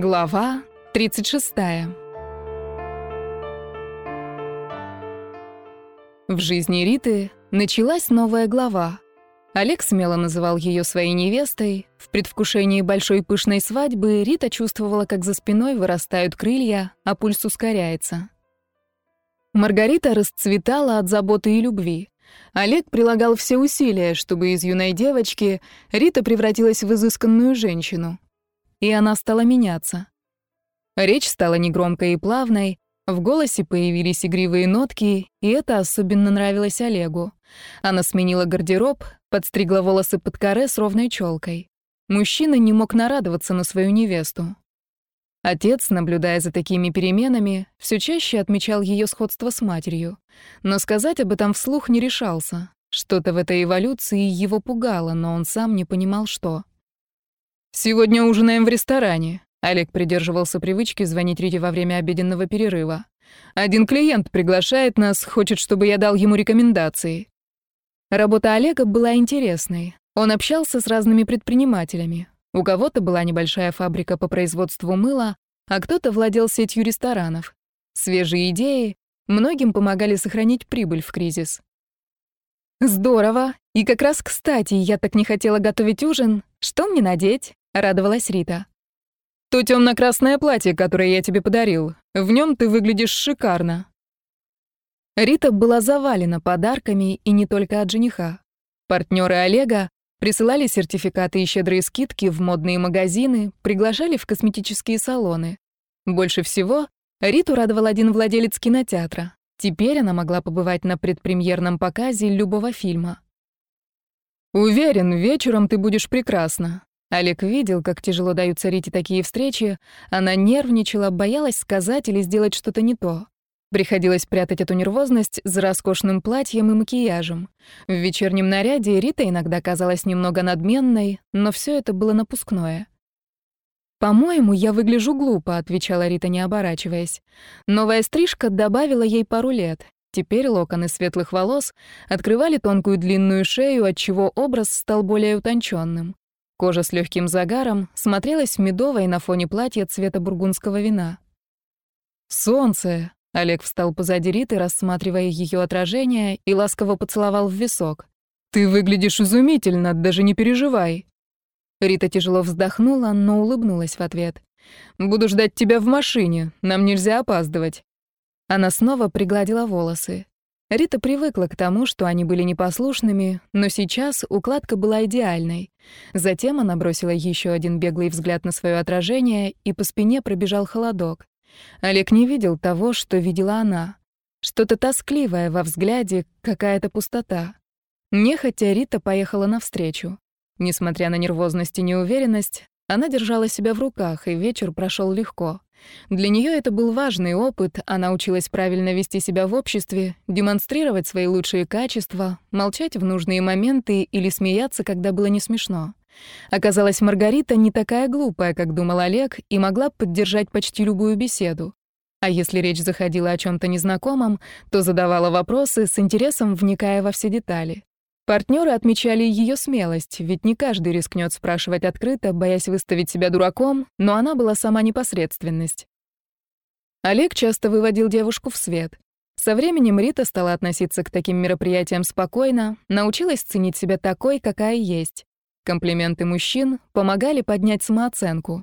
Глава 36. В жизни Риты началась новая глава. Олег смело называл ее своей невестой. В предвкушении большой пышной свадьбы Рита чувствовала, как за спиной вырастают крылья, а пульс ускоряется. Маргарита расцветала от заботы и любви. Олег прилагал все усилия, чтобы из юной девочки Рита превратилась в изысканную женщину. И она стала меняться. Речь стала негромкой и плавной, в голосе появились игривые нотки, и это особенно нравилось Олегу. Она сменила гардероб, подстригла волосы под коре с ровной челкой. Мужчина не мог нарадоваться на свою невесту. Отец, наблюдая за такими переменами, все чаще отмечал ее сходство с матерью. Но сказать об этом вслух не решался. Что-то в этой эволюции его пугало, но он сам не понимал, что. «Сегодня ужинаем в ресторане», — Олег придерживался привычки звонить Рите во время обеденного перерыва. «Один клиент приглашает нас, хочет, чтобы я дал ему рекомендации». Работа Олега была интересной. Он общался с разными предпринимателями. У кого-то была небольшая фабрика по производству мыла, а кто-то владел сетью ресторанов. Свежие идеи многим помогали сохранить прибыль в кризис. «Здорово! И как раз кстати, я так не хотела готовить ужин. Что мне надеть?» — радовалась Рита. «То темно-красное платье, которое я тебе подарил. В нем ты выглядишь шикарно». Рита была завалена подарками и не только от жениха. Партнеры Олега Присылали сертификаты и щедрые скидки в модные магазины, приглашали в косметические салоны. Больше всего Риту радовал один владелец кинотеатра. Теперь она могла побывать на предпремьерном показе любого фильма. «Уверен, вечером ты будешь прекрасна». Олег видел, как тяжело даются Рите такие встречи. Она нервничала, боялась сказать или сделать что-то не то. Приходилось прятать эту нервозность за роскошным платьем и макияжем. В вечернем наряде Рита иногда казалась немного надменной, но все это было напускное. «По-моему, я выгляжу глупо», — отвечала Рита, не оборачиваясь. Новая стрижка добавила ей пару лет. Теперь локоны светлых волос открывали тонкую длинную шею, отчего образ стал более утонченным. Кожа с легким загаром смотрелась медовой на фоне платья цвета бургундского вина. «Солнце!» Олег встал позади Риты, рассматривая ее отражение, и ласково поцеловал в висок. «Ты выглядишь изумительно, даже не переживай». Рита тяжело вздохнула, но улыбнулась в ответ. «Буду ждать тебя в машине, нам нельзя опаздывать». Она снова пригладила волосы. Рита привыкла к тому, что они были непослушными, но сейчас укладка была идеальной. Затем она бросила еще один беглый взгляд на свое отражение, и по спине пробежал холодок. Олег не видел того, что видела она. Что-то тоскливое во взгляде, какая-то пустота. Нехотя Рита поехала навстречу. Несмотря на нервозность и неуверенность, она держала себя в руках, и вечер прошел легко. Для нее это был важный опыт, она училась правильно вести себя в обществе, демонстрировать свои лучшие качества, молчать в нужные моменты или смеяться, когда было не смешно. Оказалось, Маргарита не такая глупая, как думал Олег, и могла поддержать почти любую беседу. А если речь заходила о чем то незнакомом, то задавала вопросы, с интересом вникая во все детали. Партнеры отмечали ее смелость, ведь не каждый рискнет спрашивать открыто, боясь выставить себя дураком, но она была сама непосредственность. Олег часто выводил девушку в свет. Со временем Рита стала относиться к таким мероприятиям спокойно, научилась ценить себя такой, какая есть. Комплименты мужчин помогали поднять самооценку.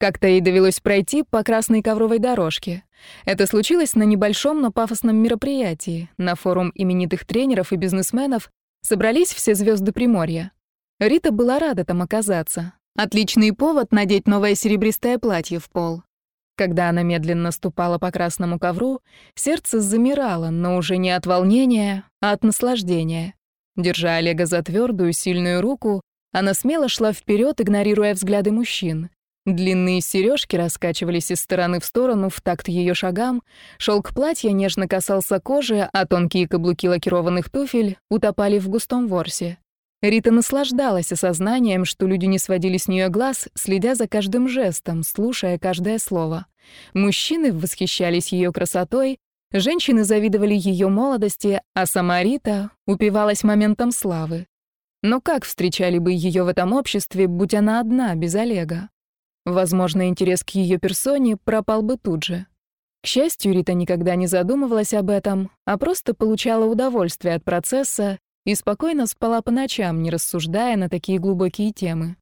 Как-то ей довелось пройти по красной ковровой дорожке. Это случилось на небольшом, но пафосном мероприятии. На форум именитых тренеров и бизнесменов собрались все звезды Приморья. Рита была рада там оказаться. Отличный повод надеть новое серебристое платье в пол. Когда она медленно ступала по красному ковру, сердце замирало, но уже не от волнения, а от наслаждения. Держа Олега за твердую, сильную руку, она смело шла вперед, игнорируя взгляды мужчин. Длинные сережки раскачивались из стороны в сторону в такт ее шагам, шелк платья нежно касался кожи, а тонкие каблуки лакированных туфель утопали в густом ворсе. Рита наслаждалась осознанием, что люди не сводили с нее глаз, следя за каждым жестом, слушая каждое слово. Мужчины восхищались ее красотой, женщины завидовали ее молодости, а сама Рита упивалась моментом славы. Но как встречали бы ее в этом обществе, будь она одна, без Олега? Возможно, интерес к ее персоне пропал бы тут же. К счастью, Рита никогда не задумывалась об этом, а просто получала удовольствие от процесса и спокойно спала по ночам, не рассуждая на такие глубокие темы.